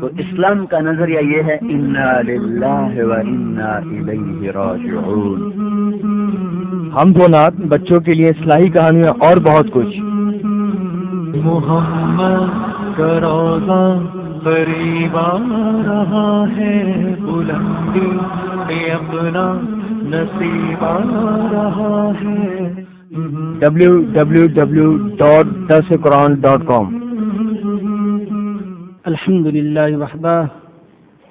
تو اسلام کا نظریہ یہ ہے انا للہ و انا الیہ راجعون ہم دو نات بچوں کے لیے اصلاحی کہانیاں اور بہت کچھ۔ محمد کا روزہ قریب آ رہا ہے بلندی اپنا نصیب آ رہا ہے۔ ڈبلو الحمد لله وحده،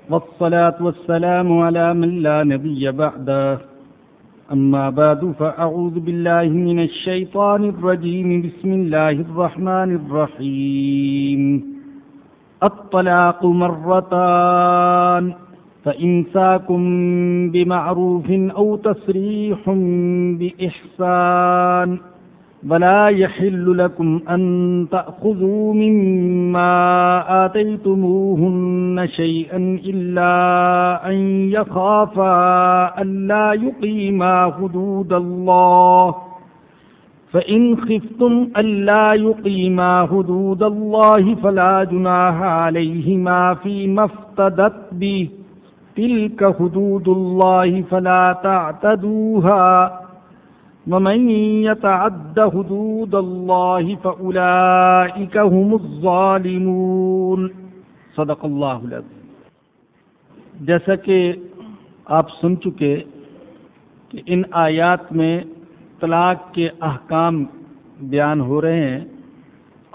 والصلاة والسلام على من لا نبي بعده. أما بعد، فأعوذ بالله من الشيطان الرجيم، بسم الله الرحمن الرحيم. الطلاق مرتان، فإنساكم بمعروف أو تسريح بإحسان. ولا يحل لكم أن تأخذوا مما آتيتموهن شيئا إلا أن يخافا أن لا يقيما حدود الله فإن خفتم أن لا يقيما حدود الله فلا جناح عليهما فيما افتدت به تلك حدود الله فلا تعتدوها ومن يتعد حدود الله فأولئك هم الظالمون. صدق اللہ العظیم جیسا کہ آپ سن چکے کہ ان آیات میں طلاق کے احکام بیان ہو رہے ہیں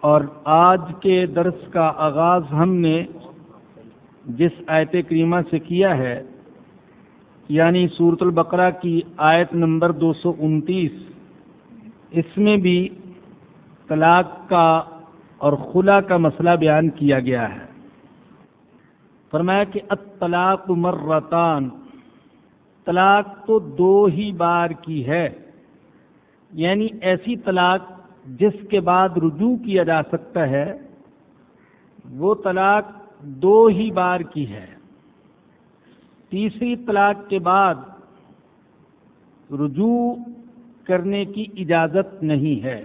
اور آج کے درس کا آغاز ہم نے جس آیت کریمہ سے کیا ہے یعنی صورت البقرہ کی آیت نمبر دو سو انتیس، اس میں بھی طلاق کا اور خلا کا مسئلہ بیان کیا گیا ہے۔ فرمایا کہ اطلاق مرتان، طلاق تو دو ہی بار کی ہے۔ یعنی ایسی طلاق جس کے بعد رجوع کیا جا سکتا ہے، وہ طلاق دو ہی بار کی ہے۔ تیسری طلاق کے بعد رجوع کرنے کی اجازت نہیں ہے۔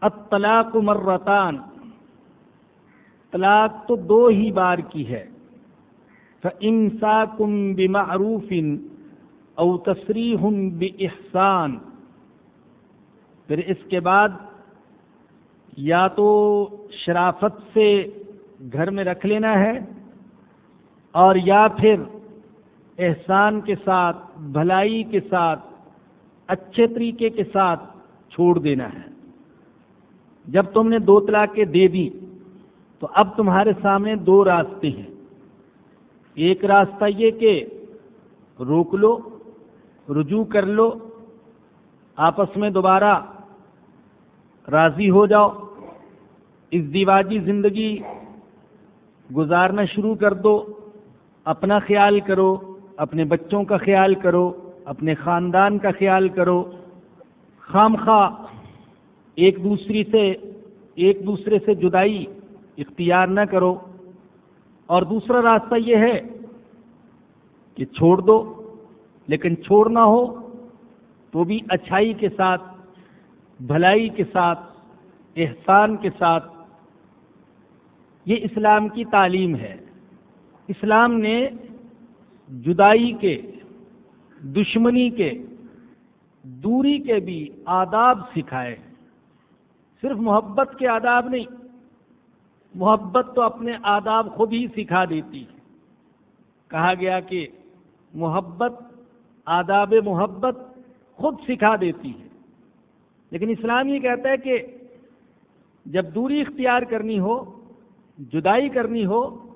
اطلاق مرتان۔ طلاق تو دو ہی بار کی ہے۔ فَإِمْسَاكُمْ بِمَعْرُوفٍ او تَصْرِيحٌ بِإِحْسَان۔ پھر اس کے بعد یا تو شرافت سے گھر میں رکھ لینا ہے۔ اور یا پھر احسان کے ساتھ، بھلائی کے ساتھ، اچھے طریقے کے ساتھ چھوڑ دینا ہے۔ جب تم نے دو طلاقیں دے دی تو اب تمہارے سامنے دو راستے ہیں۔ ایک راستہ یہ کہ روک لو، رجوع کر لو، آپس میں دوبارہ راضی ہو جاؤ، اس دیواجی زندگی گزارنا شروع کر دو۔ اپنا خیال کرو، اپنے بچوں کا خیال کرو، اپنے خاندان کا خیال کرو۔ خام خواہ، ایک دوسری سے، ایک دوسرے سے جدائی اختیار نہ کرو۔ اور دوسرا راستہ یہ ہے کہ چھوڑ دو، لیکن چھوڑنا ہو تو بھی اچھائی کے ساتھ، بھلائی کے ساتھ، احسان کے ساتھ۔ یہ اسلام کی تعلیم ہے۔ اسلام نے جدائی کے، دشمنی کے، دوری کے بھی آداب سکھائے۔ صرف محبت کے آداب نہیں، محبت تو اپنے آداب خود ہی سکھا دیتی۔ کہا گیا کہ محبت، آداب محبت خود سکھا دیتی ہے۔ لیکن اسلام یہ کہتا ہے کہ جب دوری اختیار کرنی ہو، جدائی کرنی ہو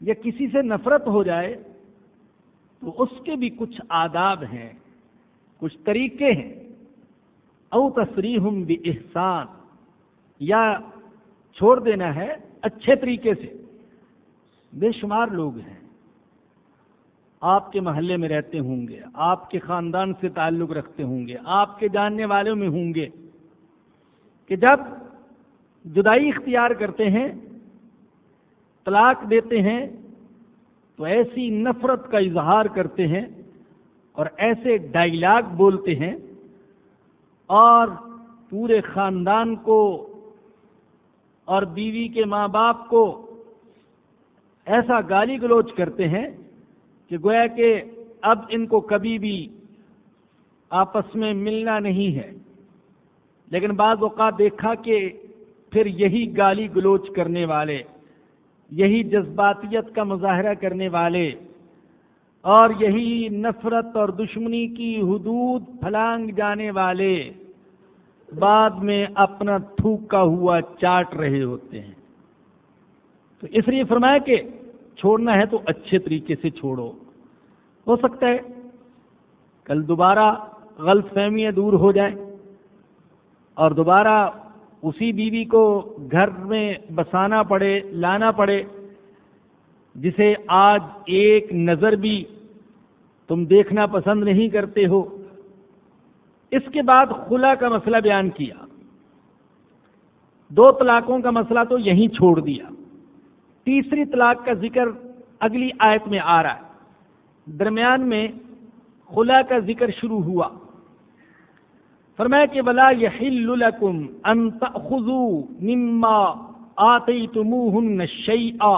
یا کسی سے نفرت ہو جائے تو اس کے بھی کچھ آداب ہیں، کچھ طریقے ہیں۔ او تصریح بھی احسان یا چھوڑ دینا ہے اچھے طریقے سے۔ بے شمار لوگ ہیں۔ آپ کے محلے میں رہتے ہوں گے، آپ کے خاندان سے تعلق رکھتے ہوں گے، آپ کے جاننے والوں میں ہوں گے کہ جب جدائی اختیار کرتے ہیں طلاق دیتے ہیں تو ایسی نفرت کا اظہار کرتے ہیں اور ایسے ڈائلاگ بولتے ہیں اور پورے خاندان کو اور بیوی کے ماں باپ کو ایسا گالی گلوچ کرتے ہیں کہ گویا کہ اب ان کو کبھی بھی آپس میں ملنا نہیں ہے۔ لیکن بعض اوقات دیکھا کہ پھر یہی گالی گلوچ کرنے والے یہی جذباتیت کا مظاہرہ کرنے والے اور یہی نفرت اور دشمنی کی حدود پھلانگ جانے والے بعد میں اپنا تھوکا ہوا چاٹ رہے ہوتے ہیں۔ تو اس لیے فرمایا کہ چھوڑنا ہے تو اچھے طریقے سے چھوڑو۔ ہو سکتا ہے کل دوبارہ غلط فہمیاں دور ہو جائیں اور دوبارہ اسی بیوی کو گھر میں بسانا پڑے، لانا پڑے، جسے آج ایک نظر بھی تم دیکھنا پسند نہیں کرتے ہو۔ اس کے بعد خلا کا مسئلہ بیان کیا۔ دو طلاقوں کا مسئلہ تو یہیں چھوڑ دیا۔ تیسری طلاق کا ذکر اگلی آیت میں آ رہا ہے۔ درمیان میں خلا کا ذکر شروع ہوا۔ فرمایا کہ بلا یحل لکم ان تأخذوا مما آتیتموہن شیئا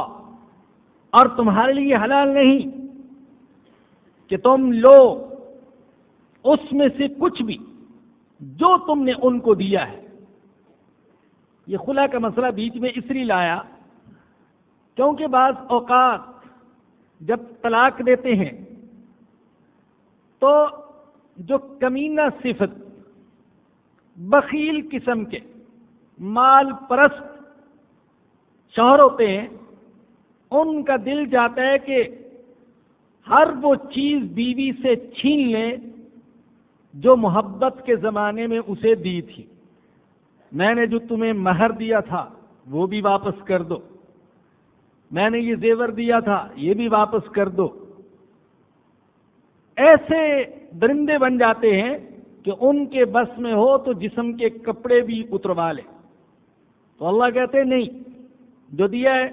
اور تمہارے لیے حلال نہیں کہ تم لو اس میں سے کچھ بھی جو تم نے ان کو دیا ہے۔ یہ خلا کا مسئلہ بیچ میں اس لیے لایا کیونکہ بعض اوقات جب طلاق دیتے ہیں تو جو کمینہ صفت بخیل قسم کے، مال پرست شوہر ہوتے ہیں، ان کا دل جاتا ہے کہ ہر وہ چیز بیوی سے چھین لیں جو محبت کے زمانے میں اسے دی تھی۔ میں نے جو تمہیں مہر دیا تھا، وہ بھی واپس کر دو۔ میں نے یہ زیور دیا تھا، یہ بھی واپس کر دو۔ ایسے درندے بن جاتے ہیں کہ ان کے بس میں ہو تو جسم کے کپڑے بھی اتروا لے۔ تو اللہ کہتے نہیں، جو دیا ہے،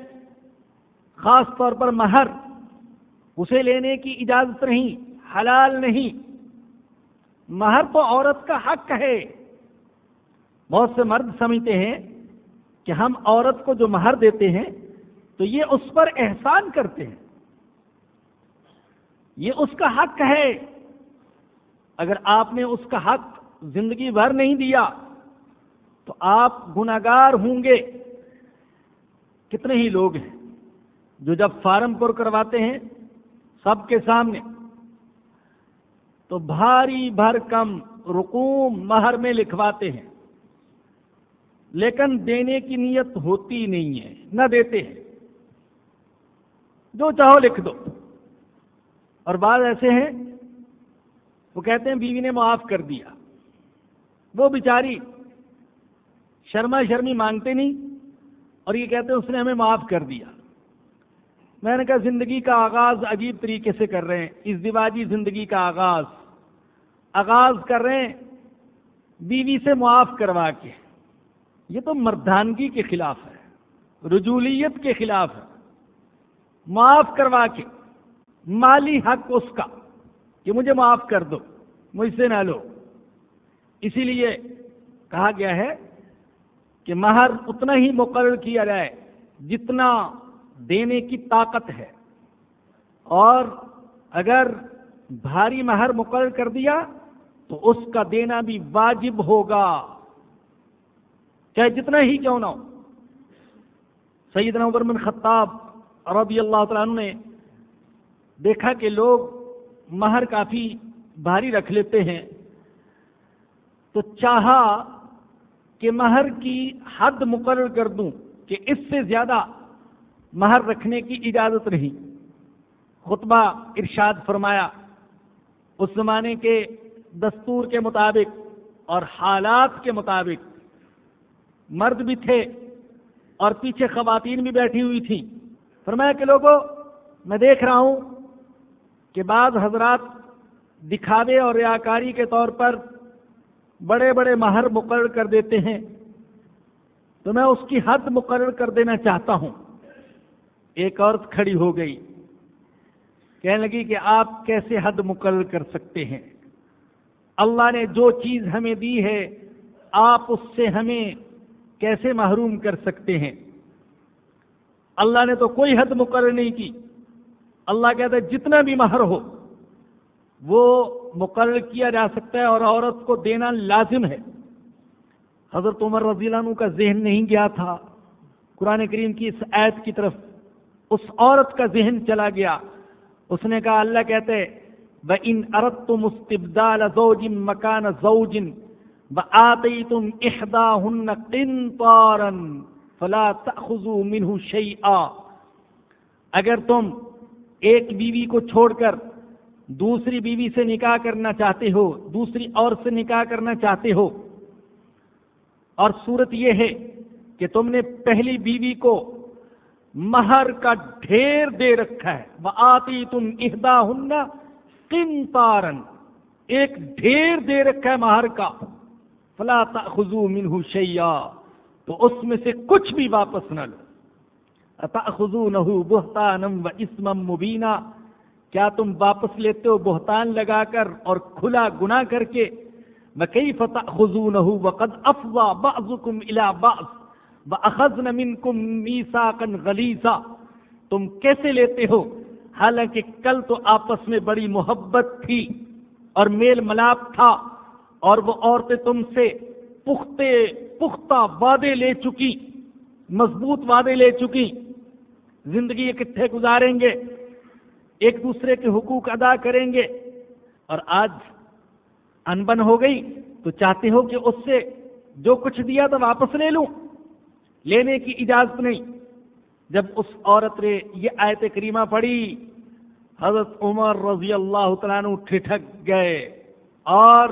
خاص طور پر مہر، اسے لینے کی اجازت نہیں، حلال نہیں۔ مہر تو عورت کا حق ہے۔ بہت سے مرد سمجھتے ہیں کہ ہم عورت کو جو مہر دیتے ہیں، تو یہ اس پر احسان کرتے ہیں۔ یہ اس کا حق ہے۔ اگر آپ نے اس کا حق زندگی بھر نہیں دیا، تو آپ گناگار ہوں گے۔ کتنے ہی لوگ ہیں جو جب فارم پر کرواتے ہیں سب کے سامنے، تو بھاری بھر کم رقوم مہر میں لکھواتے ہیں۔ لیکن دینے کی نیت ہوتی نہیں ہے، نہ دیتے ہیں۔ جو چاہو لکھ دو۔ اور بعض ایسے ہیں وہ کہتے ہیں بیوی نے معاف کر دیا۔ وہ بیچاری شرما شرمی مانگتے نہیں اور یہ کہتے ہیں اس نے ہمیں معاف کر دیا۔ میں نے کہا زندگی کا آغاز عجیب طریقے سے کر رہے ہیں۔ اس دیواجی زندگی کا آغاز۔ آغاز کر رہے ہیں بیوی سے معاف کروا کے۔ یہ تو مردانگی کے خلاف ہے۔ رجولیت کے خلاف ہے۔ معاف کروا کے۔ مالی حق اس کا۔ کہ مجھے معاف کر دو، مجھ سے نہ لو۔ اسی لیے کہا گیا ہے کہ مہر اتنا ہی مقرر کیا جائے جتنا دینے کی طاقت ہے۔ اور اگر بھاری مہر مقرر کر دیا تو اس کا دینا بھی واجب ہوگا۔ چاہے جتنا ہی کیوں نہ ہو۔ سیدنا عمر بن خطاب رضی اللہ تعالیٰ عنہ نے دیکھا کہ لوگ مہر کافی بھاری رکھ لیتے ہیں۔ تو چاہا کہ مہر کی حد مقرر کر دوں کہ اس سے زیادہ مہر رکھنے کی اجازت نہیں خطبہ ارشاد فرمایا، اس زمانے کے دستور کے مطابق اور حالات کے مطابق مرد بھی تھے اور پیچھے خواتین بھی بیٹھی ہوئی تھیں۔ فرمایا کہ لوگوں میں دیکھ رہا ہوں کہ بعض حضرات دکھاوے اور ریاکاری کے طور پر بڑے بڑے مہر مقرر کر دیتے ہیں تو میں اس کی حد مقرر کر دینا چاہتا ہوں۔ ایک عورت کھڑی ہو گئی، کہنے لگی کہ آپ کیسے حد مقرر کر سکتے ہیں؟ اللہ نے جو چیز ہمیں دی ہے، آپ اس سے ہمیں کیسے محروم کر سکتے ہیں؟ اللہ نے تو کوئی حد مقرر نہیں کی۔ اللہ کہتا ہے جتنا بھی مہر ہو، وہ مقرر کیا جا سکتا ہے اور عورت کو دینا لازم ہے۔ حضرت عمر رضی اللہ عنہ کا ذہن نہیں گیا تھا۔ قرآن کریم کی اس آیت کی طرف اس عورت کا ذہن چلا گیا۔ اس نے کہا، اللہ کہتے ب ان ارت تم استبدال زوجن مکان زوجن ب آتی تم احدا ہن قنطارن فلا تأخذوا منه شيئا اگر تم ایک بیوی کو چھوڑ کر دوسری بیوی سے نکاح کرنا چاہتے ہو، دوسری اور سے نکاح کرنا چاہتے ہو۔ اور صورت یہ ہے کہ تم نے پہلی بیوی کو مہر کا ڈھیر دے رکھا ہے۔ وہ آتی تم اہدا ہن کن ایک ڈھیر دے رکھا ہے مہر کا۔ فلا تأخذوا منہ شیا تو اس میں سے کچھ بھی واپس نہ لو۔ اتأخذونه بہتانا و اسما مبینا کیا تم واپس لیتے ہو بہتان لگا کر اور کھلا گناہ کر کے؟ وکیف تأخذونه وقد افضى بعضكم الى بعض واخذن منكم ميثاقا غليظا؟ تم کیسے لیتے ہو؟ حالانکہ کل تو آپس میں بڑی محبت تھی اور میل ملاپ تھا اور وہ عورتیں تم سے پختے پختہ وعدے لے چکی، مضبوط وعدے لے چکی۔ زندگی اکٹھے گزاریں گے، ایک دوسرے کے حقوق ادا کریں گے۔ اور آج انبن ہو گئی تو چاہتے ہو کہ اس سے جو کچھ دیا تو واپس لے لوں؟ لینے کی اجازت نہیں۔ جب اس عورت نے یہ آیت کریمہ پڑھی، حضرت عمر رضی اللہ تعالیٰ عنہ ٹھٹک گئے۔ اور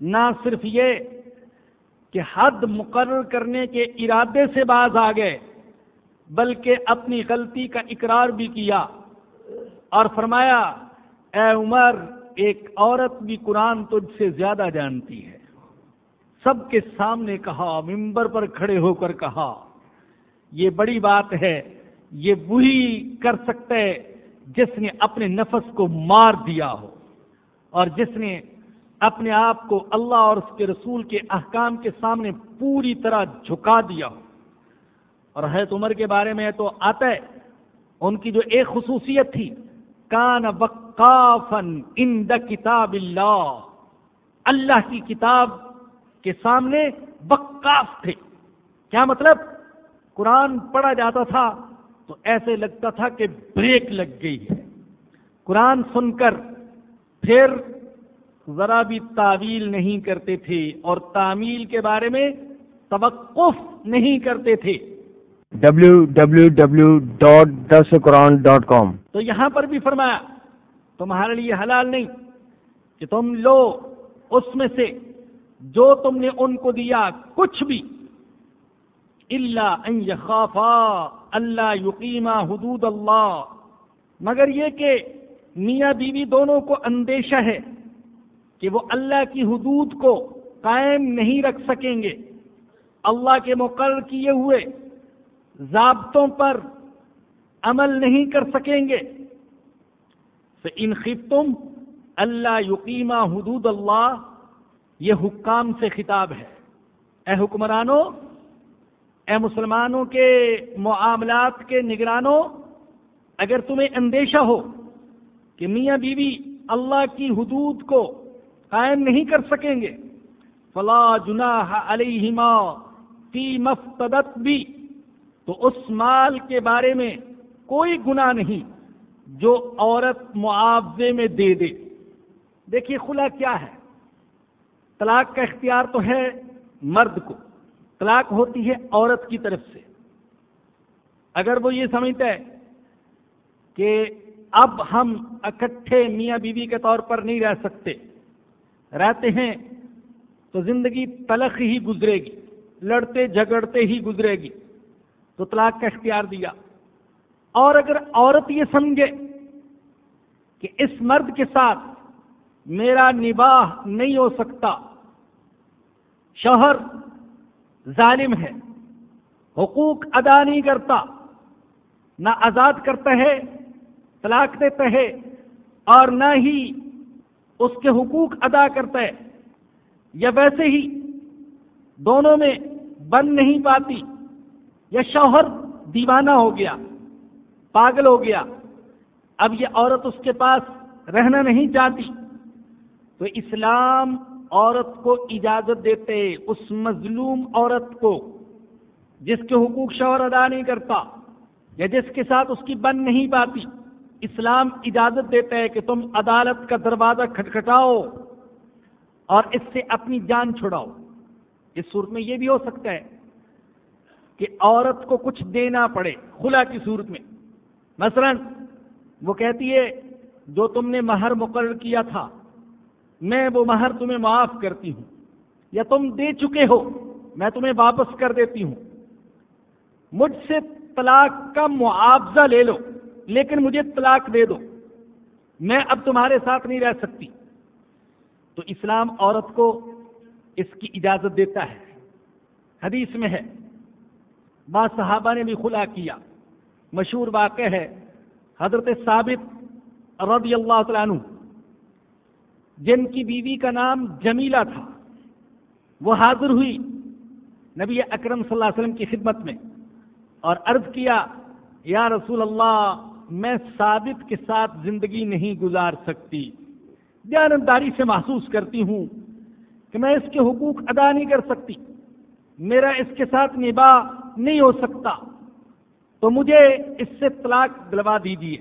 نہ صرف یہ کہ حد مقرر کرنے کے ارادے سے باز آ گئے۔ بلکہ اپنی غلطی کا اقرار بھی کیا اور فرمایا، اے عمر، ایک عورت بھی قرآن تجھ سے زیادہ جانتی ہے۔ سب کے سامنے کہا ممبر پر کھڑے ہو کر کہا، یہ بڑی بات ہے، یہ وہی کر سکتے جس نے اپنے نفس کو مار دیا ہو۔ اور جس نے اپنے آپ کو اللہ اور اس کے رسول کے احکام کے سامنے پوری طرح جھکا دیا ہو۔ اور حیرت عمر کے بارے میں تو آتا ہے، ان کی جو ایک خصوصیت تھی، کان وقافن ان دا کتاب اللہ اللہ کی کتاب کے سامنے وقاف تھے۔ کیا مطلب؟ قرآن پڑھا جاتا تھا تو ایسے لگتا تھا کہ بریک لگ گئی ہے۔ قرآن سن کر پھر ذرا بھی تعویل نہیں کرتے تھے اور تعمیل کے بارے میں توقف نہیں کرتے تھے۔ www.dasquran.com تو یہاں پر بھی فرمایا، تمہارے لیے حلال نہیں کہ تم لو اس میں سے جو تم نے ان کو دیا، کچھ بھی۔ اللہ ان یخافا اللہ یقیمہ حدود اللہ۔ مگر یہ کہ میاں بیوی دونوں کو اندیشہ ہے کہ وہ اللہ کی حدود کو قائم نہیں رکھ سکیں گے۔ اللہ کے مقرر کیے ہوئے ضابطوں پر عمل نہیں کر سکیں گے۔ تو ان خطم اللہ یقیمہ حدود اللہ یہ حکام سے خطاب ہے۔ اے حکمرانوں، اے مسلمانوں کے معاملات کے نگرانوں، اگر تمہیں اندیشہ ہو کہ میاں بیوی اللہ کی حدود کو قائم نہیں کر سکیں گے، فلا جناح علیہما فی مفتدت بھی تو اس مال کے بارے میں کوئی گناہ نہیں جو عورت معاوضے میں دے دے۔ دیکھیے خلا کیا ہے۔ طلاق کا اختیار تو ہے مرد کو۔ طلاق ہوتی ہے عورت کی طرف سے۔ اگر وہ یہ سمجھتا ہے کہ اب ہم اکٹھے میاں بیوی کے طور پر نہیں رہ سکتے، رہتے ہیں تو زندگی تلخ ہی گزرے گی، لڑتے جھگڑتے ہی گزرے گی۔ تو طلاق کا اختیار دیا۔ اور اگر عورت یہ سمجھے کہ اس مرد کے ساتھ میرا نباہ نہیں ہو سکتا، شوہر ظالم ہے، حقوق ادا نہیں کرتا، نہ آزاد کرتا ہے، طلاق دیتا ہے، اور نہ ہی اس کے حقوق ادا کرتا ہے، یا ویسے ہی دونوں میں بن نہیں پاتی۔ یا شوہر دیوانہ ہو گیا، پاگل ہو گیا، اب یہ عورت اس کے پاس رہنا نہیں چاہتی۔ تو اسلام عورت کو اجازت دیتے، اس مظلوم عورت کو، جس کے حقوق شوہر ادا نہیں کرتا یا جس کے ساتھ اس کی بن نہیں پاتی۔ اسلام اجازت دیتا ہے کہ تم عدالت کا دروازہ کھٹکھٹاؤ اور اس سے اپنی جان چھڑاؤ۔ اس صورت میں یہ بھی ہو سکتا ہے کہ عورت کو کچھ دینا پڑے خلا کی صورت میں۔ مثلا وہ کہتی ہے، جو تم نے مہر مقرر کیا تھا، میں وہ مہر تمہیں معاف کرتی ہوں۔ یا تم دے چکے ہو، میں تمہیں واپس کر دیتی ہوں۔ مجھ سے طلاق کا معاوضہ لے لو، لیکن مجھے طلاق دے دو۔ میں اب تمہارے ساتھ نہیں رہ سکتی۔ تو اسلام عورت کو اس کی اجازت دیتا ہے۔ حدیث میں ہے۔ بعض صحابہ نے بھی خلا کیا۔ مشہور واقع ہے حضرت ثابت رضی اللہ تعالیٰ عنہ، جن کی بیوی کا نام جمیلہ تھا۔ وہ حاضر ہوئی نبی اکرم صلی اللہ علیہ وسلم کی خدمت میں اور عرض کیا، یا رسول اللہ، میں ثابت کے ساتھ زندگی نہیں گزار سکتی۔ جانبداری سے محسوس کرتی ہوں کہ میں اس کے حقوق ادا نہیں کر سکتی۔ میرا اس کے ساتھ نباہ نہیں ہو سکتا، تو مجھے اس سے طلاق دلوا دیجیے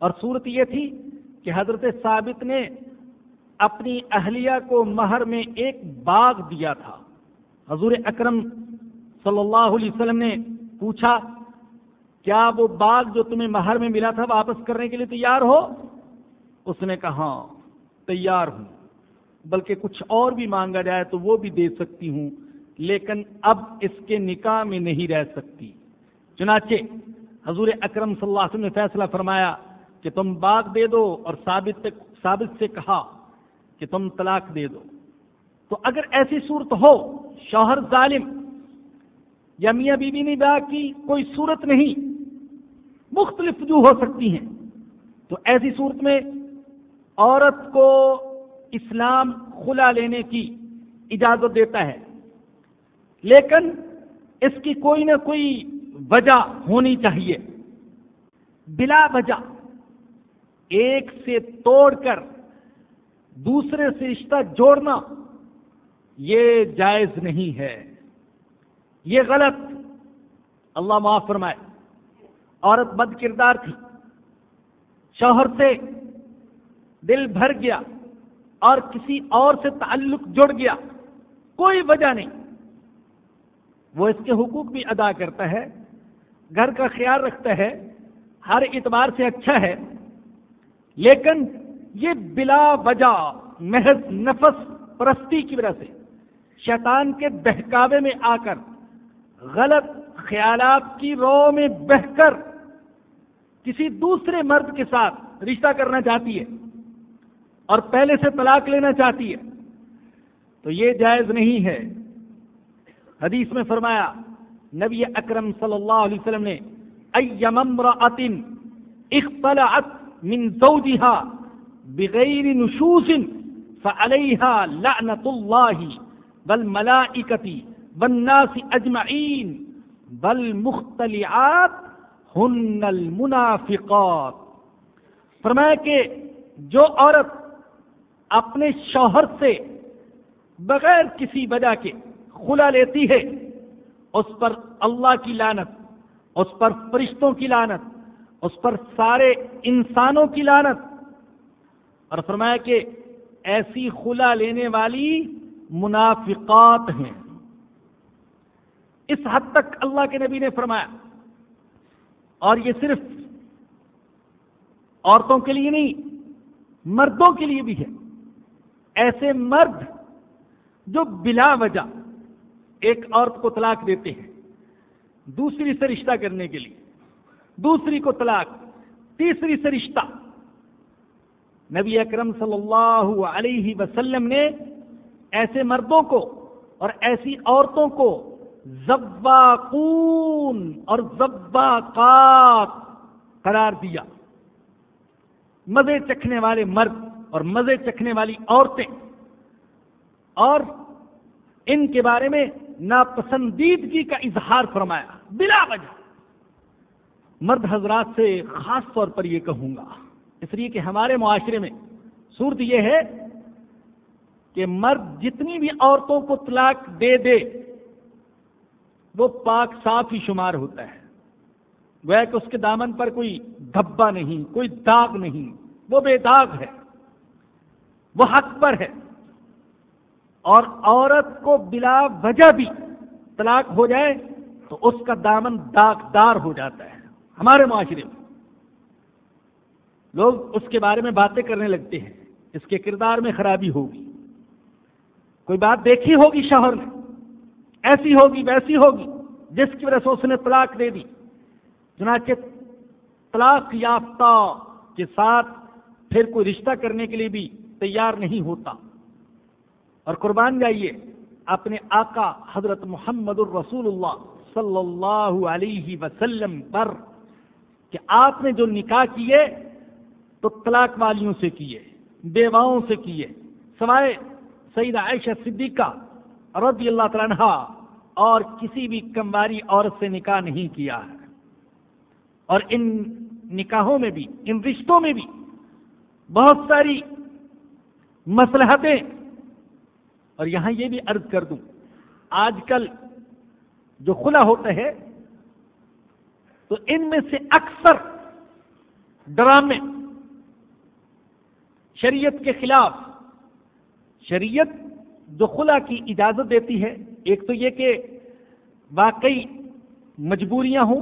اور صورت یہ تھی کہ حضرت ثابت نے اپنی اہلیہ کو مہر میں ایک باغ دیا تھا۔ حضور اکرم صلی اللہ علیہ وسلم نے پوچھا، کیا وہ باغ جو تمہیں مہر میں ملا تھا واپس کرنے کے لیے تیار ہو؟ اس نے کہا ہاں تیار ہوں، بلکہ کچھ اور بھی مانگا جائے تو وہ بھی دے سکتی ہوں۔ لیکن اب اس کے نکاح میں نہیں رہ سکتی۔ چنانچہ حضور اکرم صلی اللہ علیہ وسلم نے فیصلہ فرمایا کہ تم باغ دے دو اور ثابت ثابت سے کہا کہ تم طلاق دے دو۔ تو اگر ایسی صورت ہو، شوہر ظالم، یا میاں بیوی نے با کی، کوئی صورت نہیں، مختلف جو ہو سکتی ہیں، تو ایسی صورت میں عورت کو اسلام خلا لینے کی اجازت دیتا ہے۔ لیکن اس کی کوئی نہ کوئی وجہ ہونی چاہیے۔ بلا وجہ ایک سے توڑ کر دوسرے سے رشتہ جوڑنا یہ جائز نہیں ہے۔ یہ غلط۔ اللہ معاف فرمائے۔ عورت بد کردار تھی۔ شوہر سے دل بھر گیا اور کسی اور سے تعلق جڑ گیا۔ کوئی وجہ نہیں۔ وہ اس کے حقوق بھی ادا کرتا ہے، گھر کا خیال رکھتا ہے، ہر اعتبار سے اچھا ہے، لیکن یہ بلا وجہ، محض نفس پرستی کی وجہ سے شیطان کے بہکاوے میں آ کر غلط خیالات کی رو میں بہ کر کسی دوسرے مرد کے ساتھ رشتہ کرنا چاہتی ہے اور پہلے سے طلاق لینا چاہتی ہے، تو یہ جائز نہیں ہے۔ حدیث میں فرمایا، نبی اکرم صلی اللہ علیہ وسلم نے ایم امرأت اختلعت من زوجها بغیر نشوز فعلیها لعنت اللہ والملائکتی والناس اجمعین بل مختلعات ہن المنافقات. فرمایا کہ جو عورت اپنے شوہر سے بغیر کسی وجہ کے خلا لیتی ہے، اس پر اللہ کی لانت اس پر فرشتوں کی لانت اس پر سارے انسانوں کی لانت اور فرمایا کہ ایسی خلا لینے والی منافقات ہیں۔ اس حد تک اللہ کے نبی نے فرمایا، اور یہ صرف عورتوں کے لیے نہیں، مردوں کے لیے بھی ہے۔ ایسے مرد جو بلا وجہ ایک عورت کو طلاق دیتے ہیں، دوسری سے رشتہ کرنے کے لیے، دوسری کو طلاق، تیسری سے رشتہ۔ نبی اکرم صلی اللہ علیہ وسلم نے ایسے مردوں کو اور ایسی عورتوں کو زباقون اور زباقات قرار دیا۔ مزے چکھنے والے مرد اور مزے چکھنے والی عورتیں۔ اور ان کے بارے میں ناپسندیدگی کا اظہار فرمایا، بلا وجہ۔ مرد حضرات سے خاص طور پر یہ کہوں گا۔ اس لیے کہ ہمارے معاشرے میں صورت یہ ہے کہ مرد جتنی بھی عورتوں کو طلاق دے دے، وہ پاک صاف ہی شمار ہوتا ہے۔ وہ کہ اس کے دامن پر کوئی دھبا نہیں، کوئی داغ نہیں، وہ بے داغ ہے، وہ حق پر ہے۔ اور عورت کو بلا وجہ بھی طلاق ہو جائے تو اس کا دامن داغدار ہو جاتا ہے ہمارے معاشرے میں۔ لوگ اس کے بارے میں باتیں کرنے لگتے ہیں، اس کے کردار میں خرابی ہوگی۔ کوئی بات دیکھی ہوگی شوہر نے؟ ایسی ہوگی، ویسی ہوگی، جس کی وجہ سے اس نے طلاق دے دی۔ چنانچہ طلاق یافتہ کے ساتھ پھر کوئی رشتہ کرنے کے لیے بھی تیار نہیں ہوتا۔ اور قربان جائیے، اپنے آقا حضرت محمد الرسول اللہ صلی اللہ علیہ وسلم پر کہ آپ نے جو نکاح کیے تو طلاق والیوں سے کیے، بیواؤں سے کیے، سوائے سعید عائشہ صدیقہ رضی اللہ تعالیٰ عنہ اور کسی بھی کمواری عورت سے نکاح نہیں کیا ہے۔ اور ان نکاحوں میں بھی، ان رشتوں میں بھی بہت ساری مسلحتیں اور یہاں یہ بھی عرض کر دوں، آج کل جو کھلا ہوتا ہے، تو ان میں سے اکثر ڈرامے شریعت کے خلاف، شریعت جو خلا کی اجازت دیتی ہے، ایک تو یہ کہ واقعی مجبوریاں ہوں،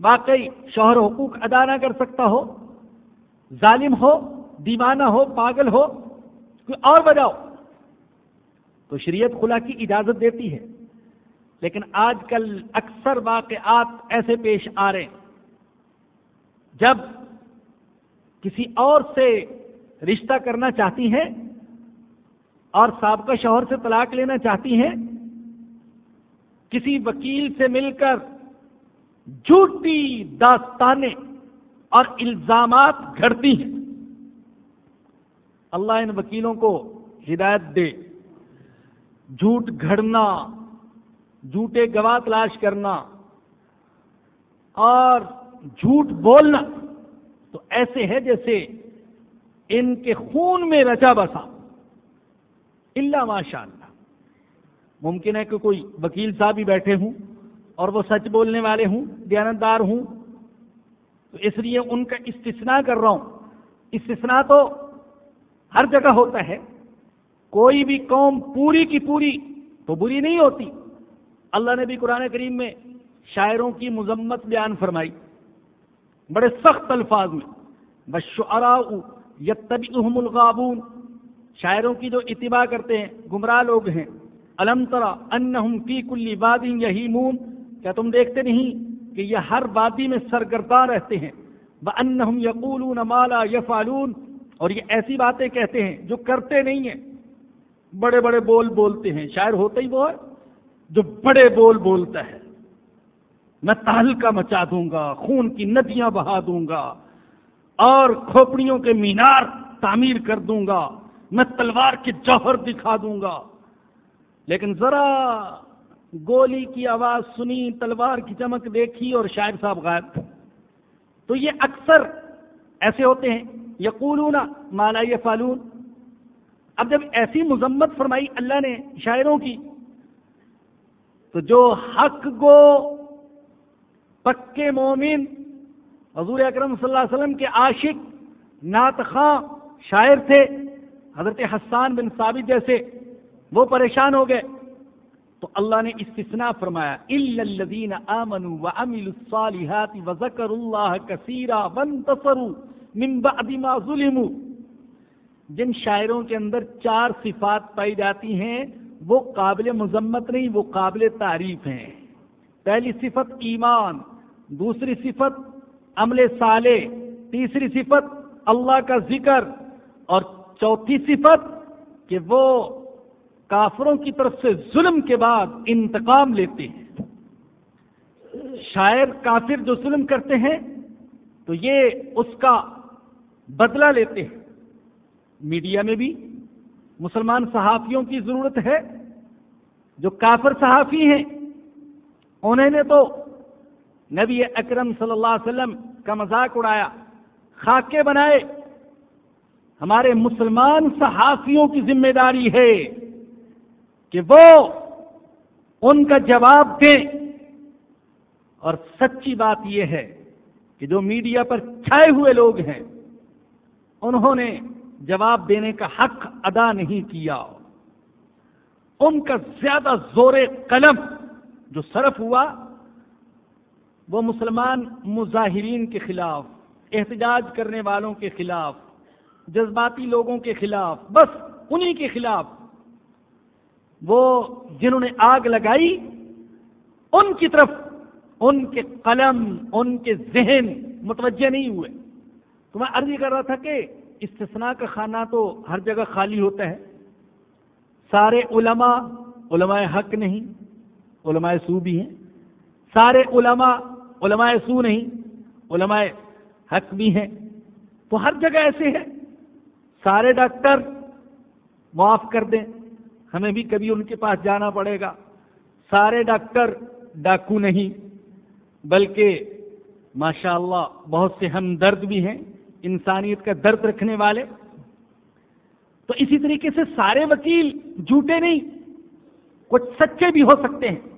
واقعی شوہر حقوق ادا نہ کر سکتا ہو، ظالم ہو، دیوانہ ہو، پاگل ہو، کوئی اور وجہ ہو تو شریعت خلا کی اجازت دیتی ہے۔ لیکن آج کل اکثر واقعات ایسے پیش آ رہے ہیں۔ جب کسی اور سے رشتہ کرنا چاہتی ہیں اور سابقہ شوہر سے طلاق لینا چاہتی ہیں، کسی وکیل سے مل کر جھوٹی داستانیں اور الزامات گھڑتی ہیں۔ اللہ ان وکیلوں کو ہدایت دے۔ جھوٹ گھڑنا، جھوٹے گواہ تلاش کرنا اور جھوٹ بولنا تو ایسے ہے جیسے ان کے خون میں رچا بسا۔ اللہ ماشاء اللہ۔ ممکن ہے کہ کوئی وکیل صاحب ہی بیٹھے ہوں اور وہ سچ بولنے والے ہوں، دیانتدار ہوں۔ تو اس لیے ان کا استثناء کر رہا ہوں۔ استثناء تو ہر جگہ ہوتا ہے۔ کوئی بھی قوم پوری کی پوری تو بری نہیں ہوتی۔ اللہ نے بھی قرآن کریم میں شاعروں کی مذمت بیان فرمائی۔ بڑے سخت الفاظ میں۔ بشعراء یتبعهم الغابون۔ شاعروں کی جو اتباع کرتے ہیں، گمراہ لوگ ہیں۔ الم ترا انہم فی کل واد یہیمون کیا تم دیکھتے نہیں کہ یہ ہر وادی میں سرگرداں رہتے ہیں؟ وانہم یقولون ما لا یفعلون اور یہ ایسی باتیں کہتے ہیں جو کرتے نہیں ہیں۔ بڑے بڑے بول بولتے ہیں شاعر ہوتا ہی وہ ہے جو بڑے بول بولتا ہے میں تہلکا مچا دوں گا، خون کی ندیاں بہا دوں گا، اور کھوپڑیوں کے مینار تعمیر کر دوں گا، میں تلوار کے جوہر دکھا دوں گا۔ لیکن ذرا گولی کی آواز سنی، تلوار کی چمک دیکھی اور شاعر صاحب غائب تو یہ اکثر ایسے ہوتے ہیں، یقولون مالا فالون اب جب ایسی مذمت فرمائی اللہ نے شاعروں کی، تو جو حق گو پکے مومن، حضور اکرم صلی اللہ علیہ وسلم کے عاشق نعت خاں شاعر تھے، حضرت حسان بن ثابت جیسے، وہ پریشان ہو گئے۔ تو اللہ نے استثناء فرمایا، الا الذين امنوا وعملوا الصالحات وذكروا الله كثيرا وانتصروا من بعد ما ظلموا۔ جن شاعروں کے اندر چار صفات پائی جاتی ہیں، وہ قابل مذمت نہیں، وہ قابل تعریف ہیں۔ پہلی صفت ایمان، دوسری صفت عمل صالح، تیسری صفت اللہ کا ذکر، اور چوتھی صفت کہ وہ کافروں کی طرف سے ظلم کے بعد انتقام لیتے ہیں۔ شاعر کافر جو ظلم کرتے ہیں، تو یہ اس کا بدلہ لیتے ہیں۔ میڈیا میں بھی مسلمان صحافیوں کی ضرورت ہے، جو کافر صحافی ہیں، انہوں نے تو نبی اکرم صلی اللہ علیہ وسلم کا مذاق اڑایا، خاکے بنائے۔ ہمارے مسلمان صحافیوں کی ذمہ داری ہے کہ وہ ان کا جواب دیں۔ اور سچی بات یہ ہے کہ جو میڈیا پر چھائے ہوئے لوگ ہیں، انہوں نے جواب دینے کا حق ادا نہیں کیا۔ ان کا زیادہ زور قلم جو صرف ہوا، وہ مسلمان مظاہرین کے خلاف، احتجاج کرنے والوں کے خلاف، جذباتی لوگوں کے خلاف، بس انہی کے خلاف۔ وہ جنہوں نے آگ لگائی، ان کی طرف ان کے قلم، ان کے ذہن متوجہ نہیں ہوئے۔ تو میں عرضی کر رہا تھا کہ استثناء کا خانہ تو ہر جگہ خالی ہوتا ہے۔ سارے علماء علماء حق نہیں، علماء سو بھی ہیں۔ سارے علماء علماء سو نہیں، علماء حق بھی ہیں۔ تو ہر جگہ ایسے ہے سارے ڈاکٹر معاف کر دیں، ہمیں بھی کبھی ان کے پاس جانا پڑے گا۔ سارے ڈاکٹر ڈاکو نہیں، بلکہ ماشاء اللہ بہت سے ہمدرد بھی ہیں۔ انسانیت کا درد رکھنے والے۔ تو اسی طریقے سے سارے وکیل جھوٹے نہیں، کچھ سچے بھی ہو سکتے ہیں۔